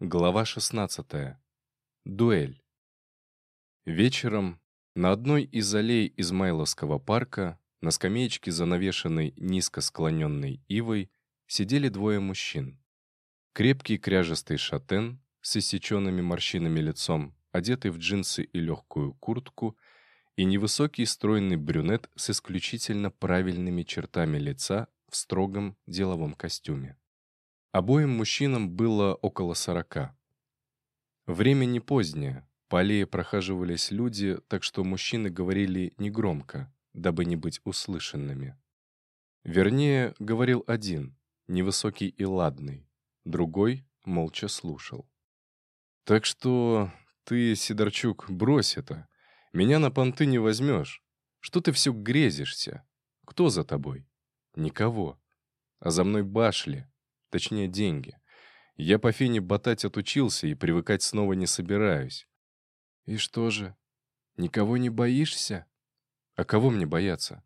Глава 16. Дуэль. Вечером на одной из аллей Измайловского парка на скамеечке, занавешенной низко склоненной ивой, сидели двое мужчин. Крепкий кряжестый шатен с иссеченными морщинами лицом, одетый в джинсы и легкую куртку, и невысокий стройный брюнет с исключительно правильными чертами лица в строгом деловом костюме. Обоим мужчинам было около сорока. Время не позднее, по аллее прохаживались люди, так что мужчины говорили негромко, дабы не быть услышанными. Вернее, говорил один, невысокий и ладный, другой молча слушал. «Так что ты, Сидорчук, брось это. Меня на понты не возьмешь. Что ты все грезишься? Кто за тобой? Никого. А за мной башли, Точнее, деньги. Я по фене ботать отучился и привыкать снова не собираюсь. И что же, никого не боишься? А кого мне бояться?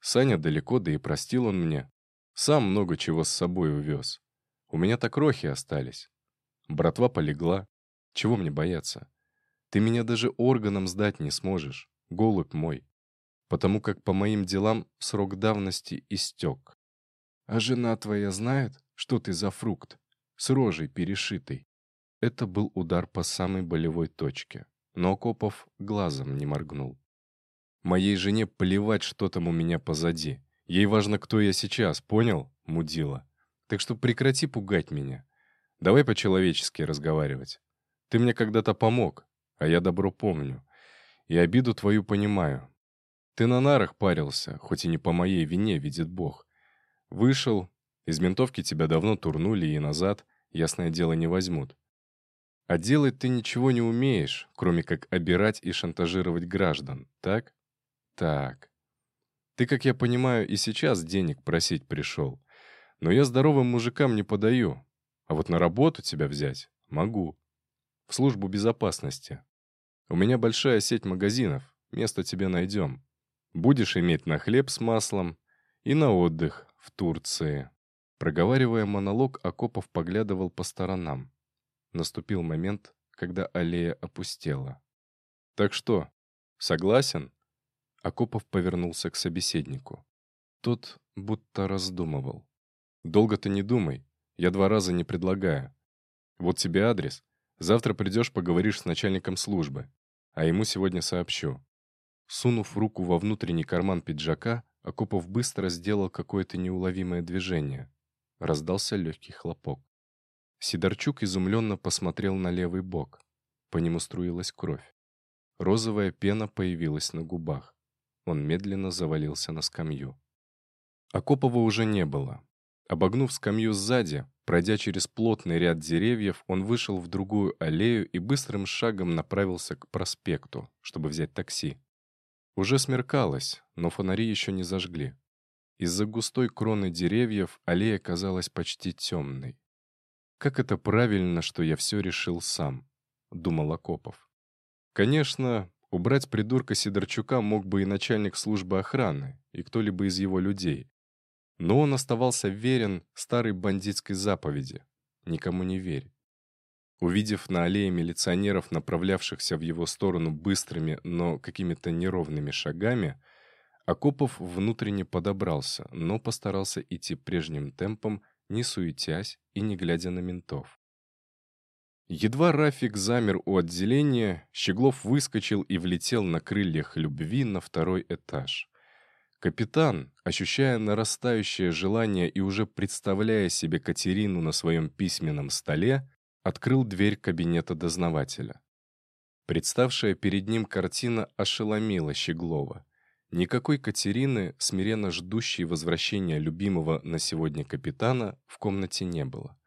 Саня далеко, да и простил он мне. Сам много чего с собой увез. У меня так крохи остались. Братва полегла. Чего мне бояться? Ты меня даже органом сдать не сможешь, голубь мой. Потому как по моим делам срок давности истек. А жена твоя знает? Что ты за фрукт? С рожей перешитый. Это был удар по самой болевой точке. Но Копов глазом не моргнул. Моей жене плевать, что там у меня позади. Ей важно, кто я сейчас, понял, мудила? Так что прекрати пугать меня. Давай по-человечески разговаривать. Ты мне когда-то помог, а я добро помню. И обиду твою понимаю. Ты на нарах парился, хоть и не по моей вине, видит Бог. Вышел, из ментовки тебя давно турнули и назад, ясное дело, не возьмут. А делать ты ничего не умеешь, кроме как обирать и шантажировать граждан, так? Так. Ты, как я понимаю, и сейчас денег просить пришел. Но я здоровым мужикам не подаю. А вот на работу тебя взять могу. В службу безопасности. У меня большая сеть магазинов, место тебе найдем. Будешь иметь на хлеб с маслом и на отдых в Турции. Проговаривая монолог, Акопов поглядывал по сторонам. Наступил момент, когда аллея опустела. «Так что, согласен?» Акопов повернулся к собеседнику. Тот будто раздумывал. «Долго ты не думай. Я два раза не предлагаю. Вот тебе адрес. Завтра придешь, поговоришь с начальником службы. А ему сегодня сообщу». Сунув руку во внутренний карман пиджака, Акопов быстро сделал какое-то неуловимое движение. Раздался легкий хлопок. Сидорчук изумленно посмотрел на левый бок. По нему струилась кровь. Розовая пена появилась на губах. Он медленно завалился на скамью. Акопова уже не было. Обогнув скамью сзади, пройдя через плотный ряд деревьев, он вышел в другую аллею и быстрым шагом направился к проспекту, чтобы взять такси. Уже смеркалось, но фонари еще не зажгли. Из-за густой кроны деревьев аллея казалась почти темной. «Как это правильно, что я все решил сам», — думал Акопов. Конечно, убрать придурка Сидорчука мог бы и начальник службы охраны, и кто-либо из его людей. Но он оставался верен старой бандитской заповеди «Никому не верь». Увидев на аллее милиционеров, направлявшихся в его сторону быстрыми, но какими-то неровными шагами, Акопов внутренне подобрался, но постарался идти прежним темпом, не суетясь и не глядя на ментов. Едва Рафик замер у отделения, Щеглов выскочил и влетел на крыльях любви на второй этаж. Капитан, ощущая нарастающее желание и уже представляя себе Катерину на своем письменном столе, открыл дверь кабинета дознавателя. Представшая перед ним картина ошеломила Щеглова. Никакой Катерины, смиренно ждущей возвращения любимого на сегодня капитана, в комнате не было.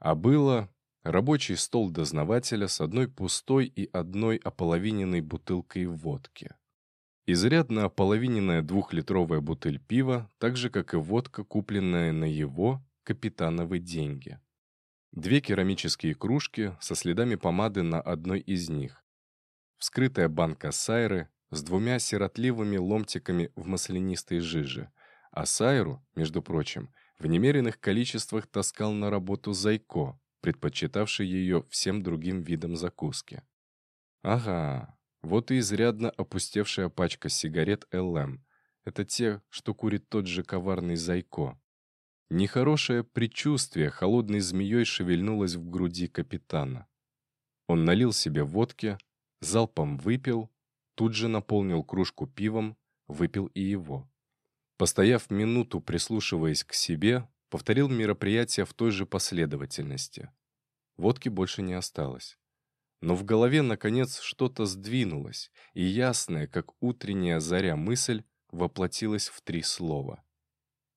А было рабочий стол дознавателя с одной пустой и одной ополовиненной бутылкой водки. Изрядно ополовиненная двухлитровая бутыль пива, так же, как и водка, купленная на его, капитановы деньги. Две керамические кружки со следами помады на одной из них. Вскрытая банка сайры, с двумя сиротливыми ломтиками в маслянистой жиже, а Сайру, между прочим, в немеренных количествах таскал на работу Зайко, предпочитавший ее всем другим видам закуски. Ага, вот и изрядно опустевшая пачка сигарет ЛМ. Это те, что курит тот же коварный Зайко. Нехорошее предчувствие холодной змеей шевельнулось в груди капитана. Он налил себе водки, залпом выпил, тут же наполнил кружку пивом, выпил и его. Постояв минуту, прислушиваясь к себе, повторил мероприятие в той же последовательности. Водки больше не осталось. Но в голове, наконец, что-то сдвинулось, и ясная, как утренняя заря мысль, воплотилась в три слова.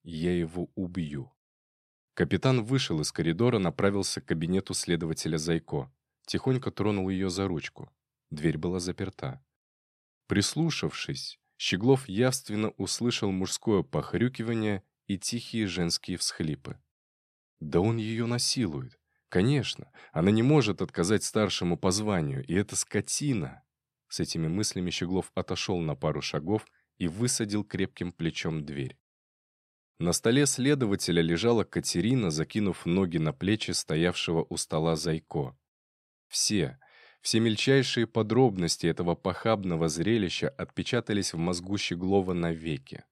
«Я его убью». Капитан вышел из коридора, направился к кабинету следователя Зайко. Тихонько тронул ее за ручку. Дверь была заперта. Прислушавшись, Щеглов явственно услышал мужское похрюкивание и тихие женские всхлипы. Да он ее насилует. Конечно, она не может отказать старшему по званию, и это скотина. С этими мыслями Щеглов отошел на пару шагов и высадил крепким плечом дверь. На столе следователя лежала Катерина, закинув ноги на плечи стоявшего у стола Зайко. Все, все мельчайшие подробности этого похабного зрелища отпечатались в мозгу Щеглова навеки.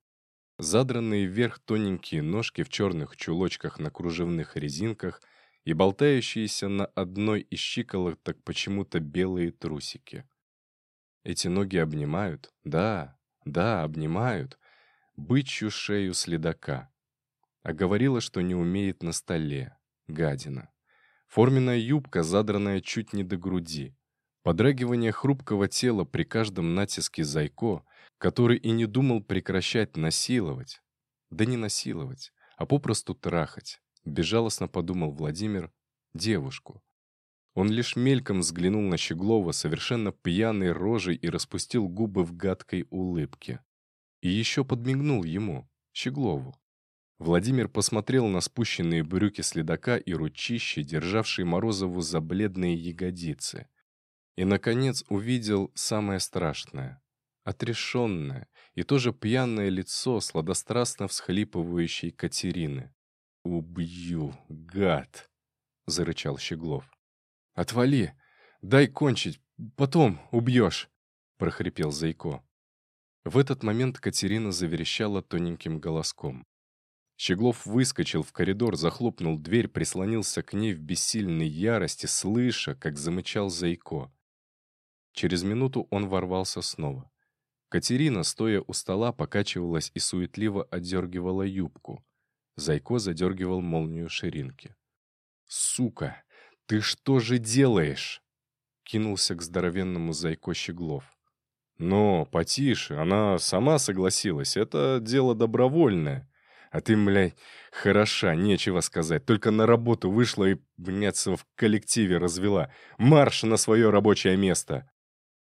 Задранные вверх тоненькие ножки в черных чулочках на кружевных резинках и болтающиеся на одной из щиколоток почему-то белые трусики. Эти ноги обнимают, да, да, обнимают, бычью шею следака. А говорила, что не умеет на столе. Гадина. Форменная юбка, задранная чуть не до груди. Подрагивание хрупкого тела при каждом натиске Зайко, который и не думал прекращать насиловать. Да не насиловать, а попросту трахать. Безжалостно подумал Владимир, девушку. Он лишь мельком взглянул на Щеглова совершенно пьяной рожей и распустил губы в гадкой улыбке. И еще подмигнул ему, Щеглову. Владимир посмотрел на спущенные брюки следака и ручище, державшие Морозову за бледные ягодицы. И, наконец, увидел самое страшное. Отрешенное и тоже пьяное лицо сладострастно всхлипывающей Катерины. «Убью, гад!» — зарычал Щеглов. «Отвали! Дай кончить, потом убьешь!» — прохрипел Зайко. В этот момент Катерина заверещала тоненьким голоском. Щеглов выскочил в коридор, захлопнул дверь, прислонился к ней в бессильной ярости, слыша, как замычал Зайко. Через минуту он ворвался снова. Катерина, стоя у стола, покачивалась и суетливо отдергивала юбку. Зайко задергивал молнию ширинки. «Сука, ты что же делаешь?» Кинулся к здоровенному Зайко Щеглов. «Но, потише, она сама согласилась, это дело добровольное. А ты, блядь, хороша, нечего сказать. Только на работу вышла и, блядь, в коллективе развела. Марш на свое рабочее место.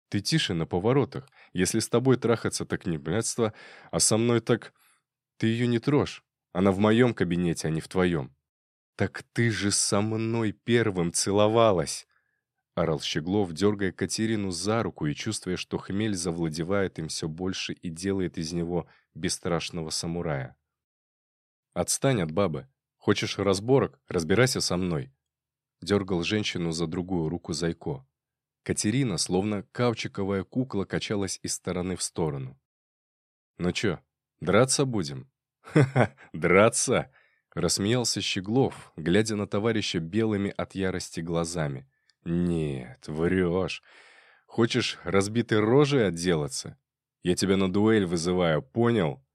Ты тише на поворотах. Если с тобой трахаться, так не блядство, а со мной так... Ты ее не трожь. Она в моем кабинете, а не в твоем. Так ты же со мной первым целовалась. Орал Щеглов, дергая Катерину за руку и чувствуя, что хмель завладевает им все больше и делает из него бесстрашного самурая. «Отстань от бабы. Хочешь разборок? Разбирайся со мной». Дергал женщину за другую руку Зайко. Катерина, словно каучиковая кукла, качалась из стороны в сторону. «Ну чё, драться будем?» «Ха-ха, драться!» — рассмеялся Щеглов, глядя на товарища белыми от ярости глазами. «Нет, врешь. Хочешь разбитой рожей отделаться? Я тебя на дуэль вызываю, понял?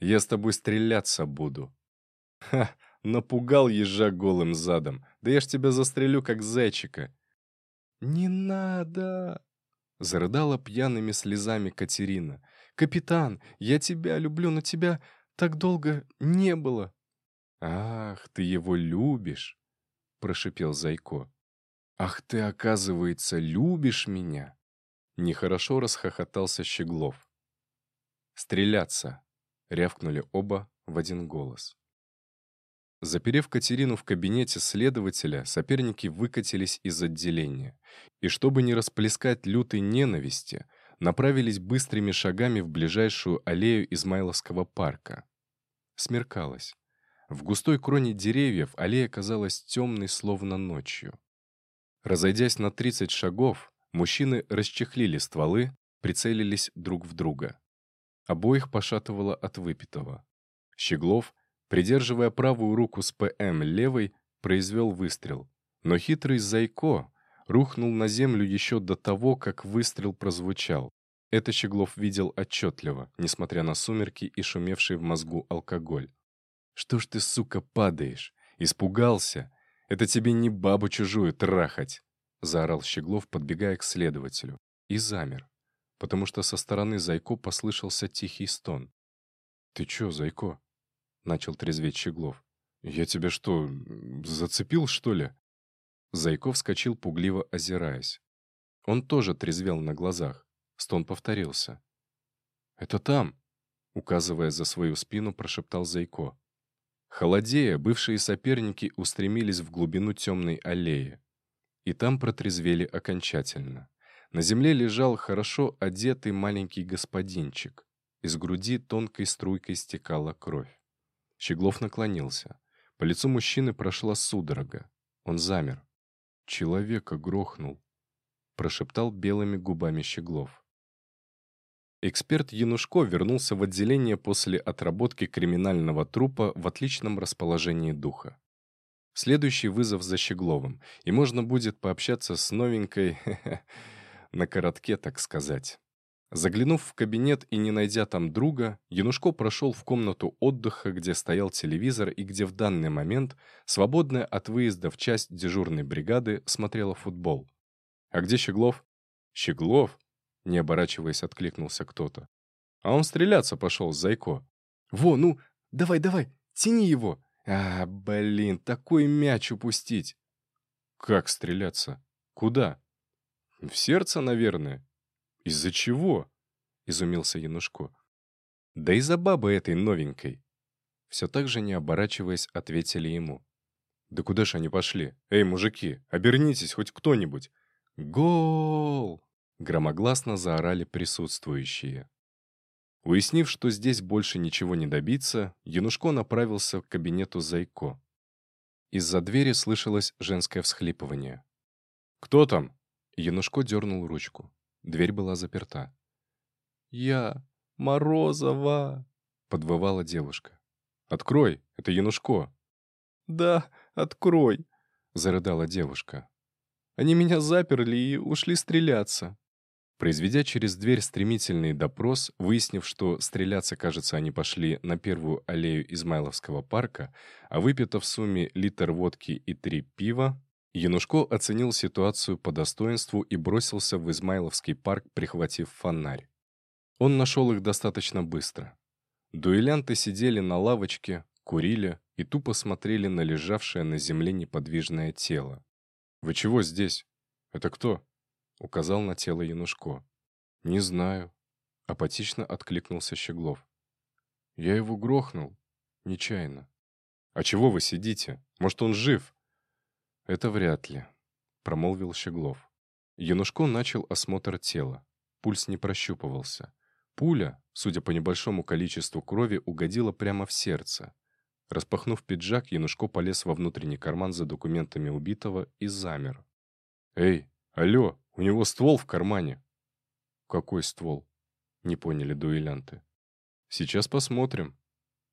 Я с тобой стреляться буду». Ха, напугал ежа голым задом. Да я ж тебя застрелю, как зайчика. «Не надо!» — зарыдала пьяными слезами Катерина. «Капитан, я тебя люблю, но тебя так долго не было». «Ах, ты его любишь!» — прошипел Зайко. «Ах, ты, оказывается, любишь меня!» Нехорошо расхохотался Щеглов. «Стреляться!» — рявкнули оба в один голос. Заперев Катерину в кабинете следователя, соперники выкатились из отделения. И чтобы не расплескать лютой ненависти, направились быстрыми шагами в ближайшую аллею Измайловского парка. Смеркалось. В густой кроне деревьев аллея казалась темной, словно ночью. Разойдясь на 30 шагов, мужчины расчехлили стволы, прицелились друг в друга. Обоих пошатывало от выпитого. Щеглов, придерживая правую руку с ПМ левой, произвел выстрел. Но хитрый Зайко рухнул на землю еще до того, как выстрел прозвучал. Это Щеглов видел отчетливо, несмотря на сумерки и шумевший в мозгу алкоголь. «Что ж ты, сука, падаешь? Испугался? Это тебе не бабу чужую трахать!» Заорал Щеглов, подбегая к следователю. И замер, потому что со стороны Зайко послышался тихий стон. «Ты чё, Зайко?» — начал трезветь Щеглов. «Я тебя что, зацепил, что ли?» Зайко вскочил, пугливо озираясь. Он тоже трезвел на глазах. Стон повторился. «Это там!» — указывая за свою спину, прошептал Зайко. Холодея, бывшие соперники устремились в глубину темной аллеи. И там протрезвели окончательно. На земле лежал хорошо одетый маленький господинчик. Из груди тонкой струйкой стекала кровь. Щеглов наклонился. По лицу мужчины прошла судорога. Он замер. «Человека грохнул», — прошептал белыми губами Щеглов. Эксперт Янушко вернулся в отделение после отработки криминального трупа в отличном расположении духа. Следующий вызов за Щегловым, и можно будет пообщаться с новенькой на коротке, так сказать. Заглянув в кабинет и не найдя там друга, Янушко прошел в комнату отдыха, где стоял телевизор и где в данный момент, свободная от выезда в часть дежурной бригады, смотрела футбол. А где Щеглов? Щеглов? Не оборачиваясь, откликнулся кто-то. А он стреляться пошел, Зайко. «Во, ну, давай, давай, тяни его!» «А, блин, такой мяч упустить!» «Как стреляться? Куда?» «В сердце, наверное». «Из-за чего?» — изумился Янушко. «Да из-за бабы этой новенькой». Все так же, не оборачиваясь, ответили ему. «Да куда ж они пошли? Эй, мужики, обернитесь, хоть кто-нибудь!» «Гол!» Громогласно заорали присутствующие. Уяснив, что здесь больше ничего не добиться, Янушко направился к кабинету Зайко. Из-за двери слышалось женское всхлипывание. «Кто там?» Янушко дернул ручку. Дверь была заперта. «Я... Морозова!» — подвывала девушка. «Открой, это Янушко!» «Да, открой!» — зарыдала девушка. «Они меня заперли и ушли стреляться. Произведя через дверь стремительный допрос, выяснив, что стреляться, кажется, они пошли на первую аллею Измайловского парка, а выпито в сумме литр водки и три пива, Янушко оценил ситуацию по достоинству и бросился в Измайловский парк, прихватив фонарь. Он нашел их достаточно быстро. Дуэлянты сидели на лавочке, курили и тупо смотрели на лежавшее на земле неподвижное тело. «Вы чего здесь? Это кто?» Указал на тело Янушко. «Не знаю», — апатично откликнулся Щеглов. «Я его грохнул. Нечаянно». «А чего вы сидите? Может, он жив?» «Это вряд ли», — промолвил Щеглов. Янушко начал осмотр тела. Пульс не прощупывался. Пуля, судя по небольшому количеству крови, угодила прямо в сердце. Распахнув пиджак, Янушко полез во внутренний карман за документами убитого и замер. «Эй, алло, у него ствол в кармане». «Какой ствол?» — не поняли дуэлянты. «Сейчас посмотрим».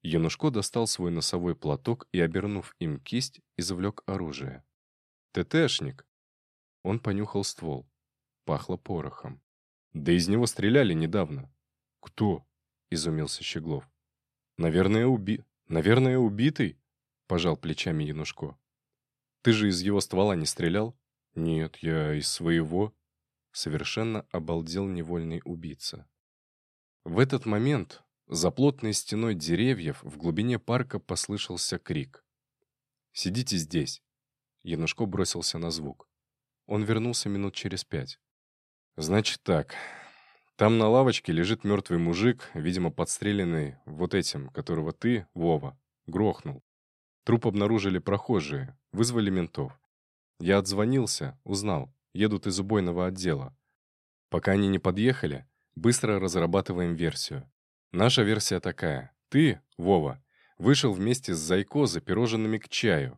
Янушко достал свой носовой платок и, обернув им кисть, извлек оружие. «ТТшник!» Он понюхал ствол. Пахло порохом. «Да из него стреляли недавно». «Кто?» — изумился Щеглов. «Наверное, уби... Наверное, убитый?» — пожал плечами Янушко. «Ты же из его ствола не стрелял?» «Нет, я из своего...» Совершенно обалдел невольный убийца. В этот момент за плотной стеной деревьев в глубине парка послышался крик. «Сидите здесь!» Янушко бросился на звук. Он вернулся минут через пять. «Значит так. Там на лавочке лежит мертвый мужик, видимо, подстреленный вот этим, которого ты, Вова, грохнул. Труп обнаружили прохожие, вызвали ментов. Я отзвонился, узнал. Едут из убойного отдела. Пока они не подъехали, быстро разрабатываем версию. Наша версия такая. Ты, Вова, вышел вместе с Зайко за пирожными к чаю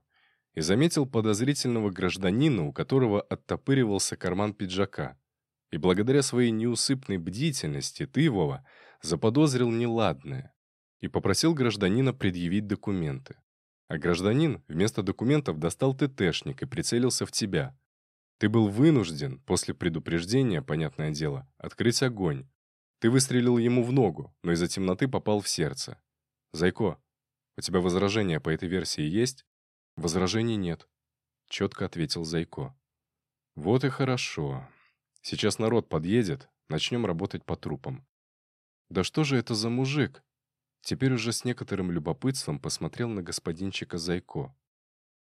и заметил подозрительного гражданина, у которого оттопыривался карман пиджака. И благодаря своей неусыпной бдительности ты, Вова, заподозрил неладное и попросил гражданина предъявить документы. А гражданин вместо документов достал ТТшник и прицелился в тебя. Ты был вынужден, после предупреждения, понятное дело, открыть огонь. Ты выстрелил ему в ногу, но из-за темноты попал в сердце. Зайко, у тебя возражения по этой версии есть? Возражений нет, четко ответил Зайко. Вот и хорошо. Сейчас народ подъедет, начнем работать по трупам. Да что же это за мужик? Теперь уже с некоторым любопытством посмотрел на господинчика Зайко.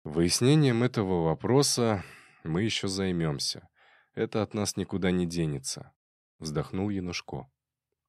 Выяснением этого вопроса мы еще займемся. Это от нас никуда не денется. Вздохнул Янушко.